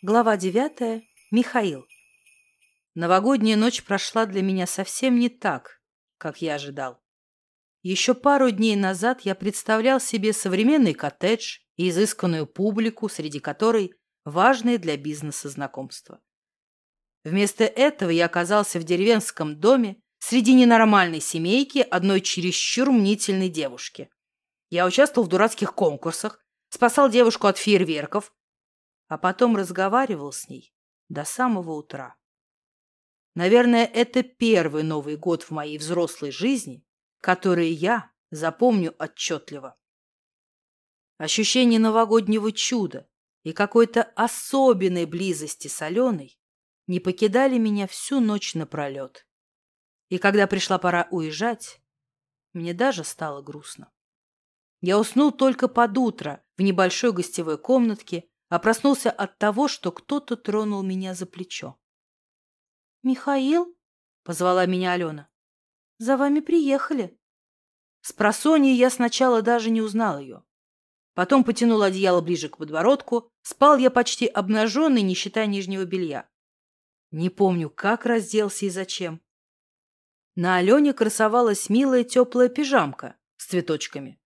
Глава девятая. Михаил. Новогодняя ночь прошла для меня совсем не так, как я ожидал. Еще пару дней назад я представлял себе современный коттедж и изысканную публику, среди которой важные для бизнеса знакомства. Вместо этого я оказался в деревенском доме среди ненормальной семейки одной чересчур мнительной девушки. Я участвовал в дурацких конкурсах, спасал девушку от фейерверков, а потом разговаривал с ней до самого утра. Наверное, это первый Новый год в моей взрослой жизни, который я запомню отчетливо. Ощущение новогоднего чуда и какой-то особенной близости с Аленой не покидали меня всю ночь напролет. И когда пришла пора уезжать, мне даже стало грустно. Я уснул только под утро в небольшой гостевой комнатке а проснулся от того, что кто-то тронул меня за плечо. «Михаил?» — позвала меня Алена. «За вами приехали». С просонья я сначала даже не узнал ее. Потом потянул одеяло ближе к подбородку. Спал я почти обнаженный, не считая нижнего белья. Не помню, как разделся и зачем. На Алене красовалась милая теплая пижамка с цветочками.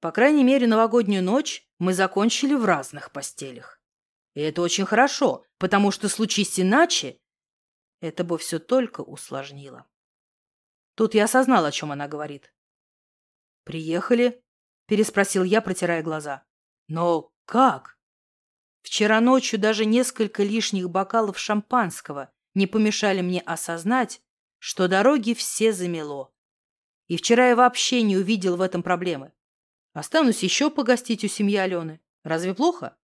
По крайней мере, новогоднюю ночь мы закончили в разных постелях. И это очень хорошо, потому что, случись иначе, это бы все только усложнило. Тут я осознал, о чем она говорит. «Приехали?» – переспросил я, протирая глаза. «Но как?» Вчера ночью даже несколько лишних бокалов шампанского не помешали мне осознать, что дороги все замело. И вчера я вообще не увидел в этом проблемы. Останусь еще погостить у семьи Алены. Разве плохо?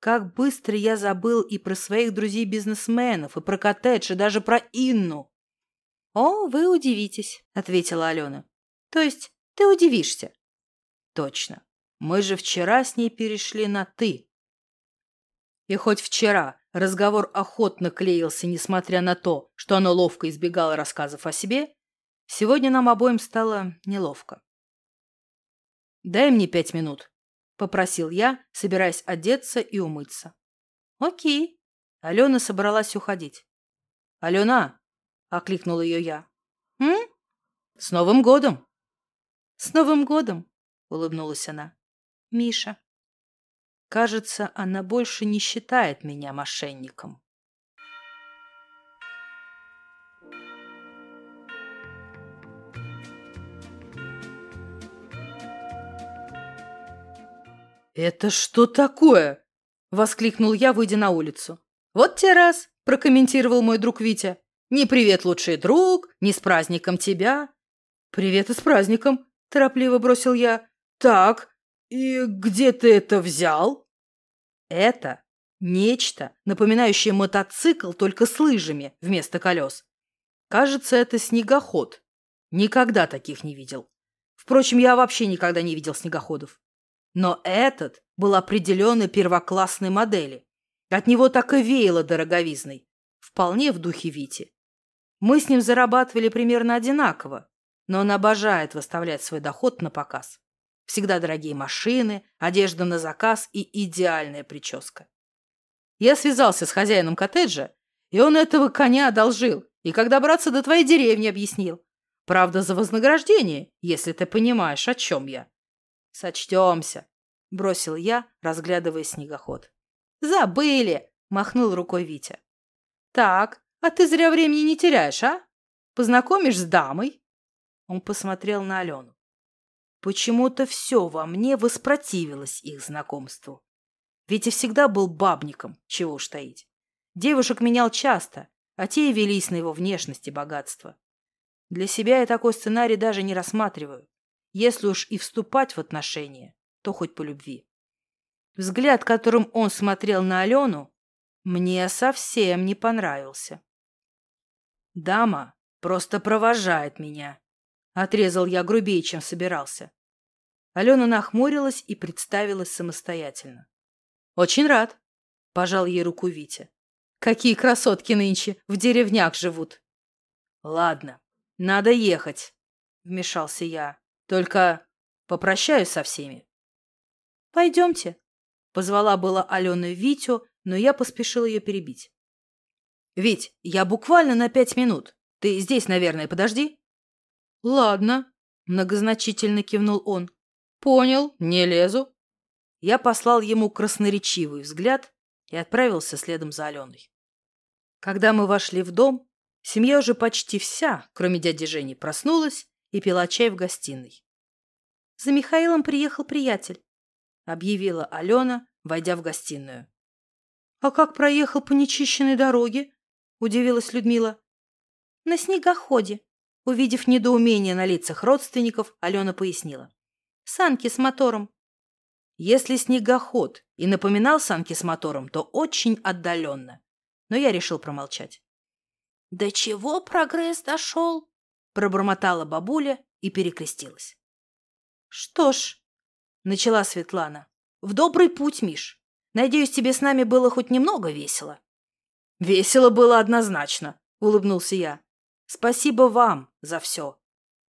Как быстро я забыл и про своих друзей-бизнесменов, и про коттедж, и даже про Инну. «О, вы удивитесь», — ответила Алена. «То есть ты удивишься?» «Точно. Мы же вчера с ней перешли на «ты». И хоть вчера разговор охотно клеился, несмотря на то, что она ловко избегала рассказов о себе, сегодня нам обоим стало неловко. «Дай мне пять минут», — попросил я, собираясь одеться и умыться. «Окей». Алена собралась уходить. «Алена!» — окликнул ее я. «М? С Новым годом!» «С Новым годом!» — улыбнулась она. «Миша». Кажется, она больше не считает меня мошенником. «Это что такое?» – воскликнул я, выйдя на улицу. «Вот те раз!» – прокомментировал мой друг Витя. «Не привет, лучший друг, не с праздником тебя!» «Привет и с праздником!» – торопливо бросил я. «Так, и где ты это взял?» «Это нечто, напоминающее мотоцикл, только с лыжами вместо колес. Кажется, это снегоход. Никогда таких не видел. Впрочем, я вообще никогда не видел снегоходов. Но этот был определенно первоклассной модели. От него так и веяло дороговизной. Вполне в духе Вити. Мы с ним зарабатывали примерно одинаково, но он обожает выставлять свой доход на показ. Всегда дорогие машины, одежда на заказ и идеальная прическа. Я связался с хозяином коттеджа, и он этого коня одолжил, и когда добраться до твоей деревни объяснил. Правда, за вознаграждение, если ты понимаешь, о чем я. «Сочтемся», — бросил я, разглядывая снегоход. «Забыли!» — махнул рукой Витя. «Так, а ты зря времени не теряешь, а? Познакомишь с дамой?» Он посмотрел на Алену. Почему-то все во мне воспротивилось их знакомству. Витя всегда был бабником, чего уж таить. Девушек менял часто, а те и велись на его внешность и богатство. Для себя я такой сценарий даже не рассматриваю. Если уж и вступать в отношения, то хоть по любви. Взгляд, которым он смотрел на Алену, мне совсем не понравился. «Дама просто провожает меня», — отрезал я грубее, чем собирался. Алена нахмурилась и представилась самостоятельно. «Очень рад», — пожал ей руку Витя. «Какие красотки нынче в деревнях живут!» «Ладно, надо ехать», — вмешался я. Только попрощаюсь со всеми. Пойдемте, позвала была Алена Витю, но я поспешил ее перебить. «Вить, я буквально на пять минут. Ты здесь, наверное, подожди». «Ладно», — многозначительно кивнул он. «Понял, не лезу». Я послал ему красноречивый взгляд и отправился следом за Аленой. Когда мы вошли в дом, семья уже почти вся, кроме дяди Жени, проснулась и пила чай в гостиной. «За Михаилом приехал приятель», — объявила Алена, войдя в гостиную. «А как проехал по нечищенной дороге?» — удивилась Людмила. «На снегоходе», — увидев недоумение на лицах родственников, Алена пояснила. «Санки с мотором». Если снегоход и напоминал санки с мотором, то очень отдаленно. Но я решил промолчать. «До чего прогресс дошел?» — пробормотала бабуля и перекрестилась. «Что ж», — начала Светлана, — «в добрый путь, Миш. Надеюсь, тебе с нами было хоть немного весело». «Весело было однозначно», — улыбнулся я. «Спасибо вам за все.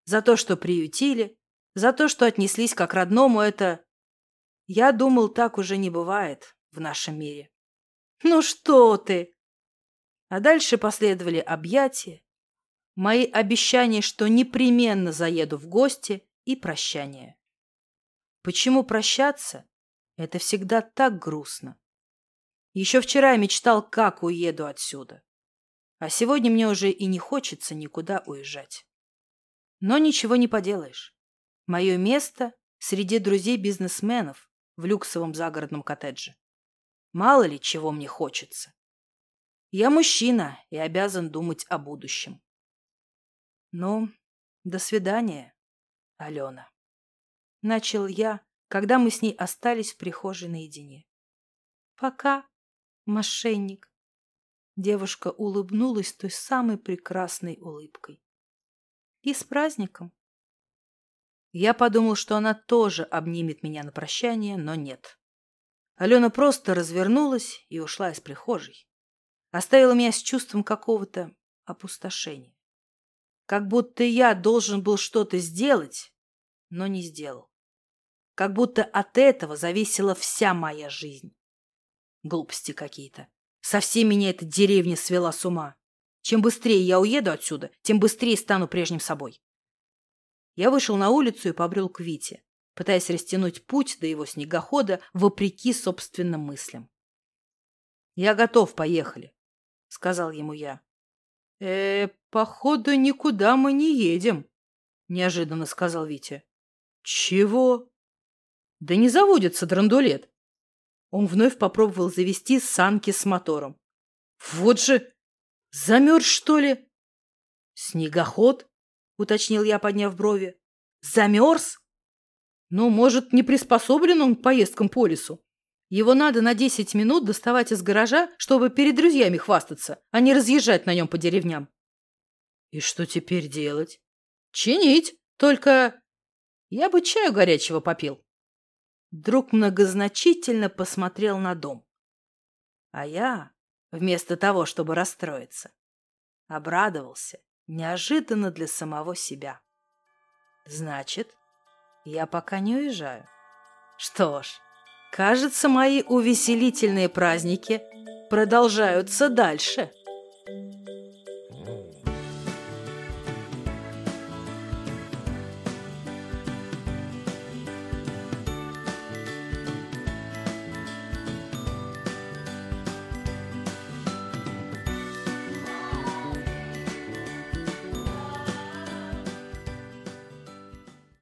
За то, что приютили, за то, что отнеслись как родному, это... Я думал, так уже не бывает в нашем мире». «Ну что ты!» А дальше последовали объятия, мои обещания, что непременно заеду в гости, и прощание. Почему прощаться? Это всегда так грустно. Еще вчера я мечтал, как уеду отсюда. А сегодня мне уже и не хочется никуда уезжать. Но ничего не поделаешь. Мое место среди друзей-бизнесменов в люксовом загородном коттедже. Мало ли чего мне хочется. Я мужчина и обязан думать о будущем. Ну, до свидания, Алена. Начал я, когда мы с ней остались в прихожей наедине. Пока, мошенник. Девушка улыбнулась той самой прекрасной улыбкой. И с праздником. Я подумал, что она тоже обнимет меня на прощание, но нет. Алена просто развернулась и ушла из прихожей. Оставила меня с чувством какого-то опустошения. Как будто я должен был что-то сделать, но не сделал. Как будто от этого зависела вся моя жизнь. Глупости какие-то. Совсем меня эта деревня свела с ума. Чем быстрее я уеду отсюда, тем быстрее стану прежним собой. Я вышел на улицу и побрел к Вите, пытаясь растянуть путь до его снегохода вопреки собственным мыслям. «Я готов, поехали», — сказал ему я. «Э, походу, никуда мы не едем», — неожиданно сказал Витя. «Чего?» «Да не заводится драндулет». Он вновь попробовал завести санки с мотором. «Вот же! Замерз, что ли?» «Снегоход?» — уточнил я, подняв брови. «Замерз?» «Ну, может, не приспособлен он к поездкам по лесу? Его надо на десять минут доставать из гаража, чтобы перед друзьями хвастаться, а не разъезжать на нем по деревням». «И что теперь делать?» «Чинить. Только я бы чаю горячего попил». Друг многозначительно посмотрел на дом. А я, вместо того, чтобы расстроиться, обрадовался неожиданно для самого себя. Значит, я пока не уезжаю. Что ж, кажется, мои увеселительные праздники продолжаются дальше.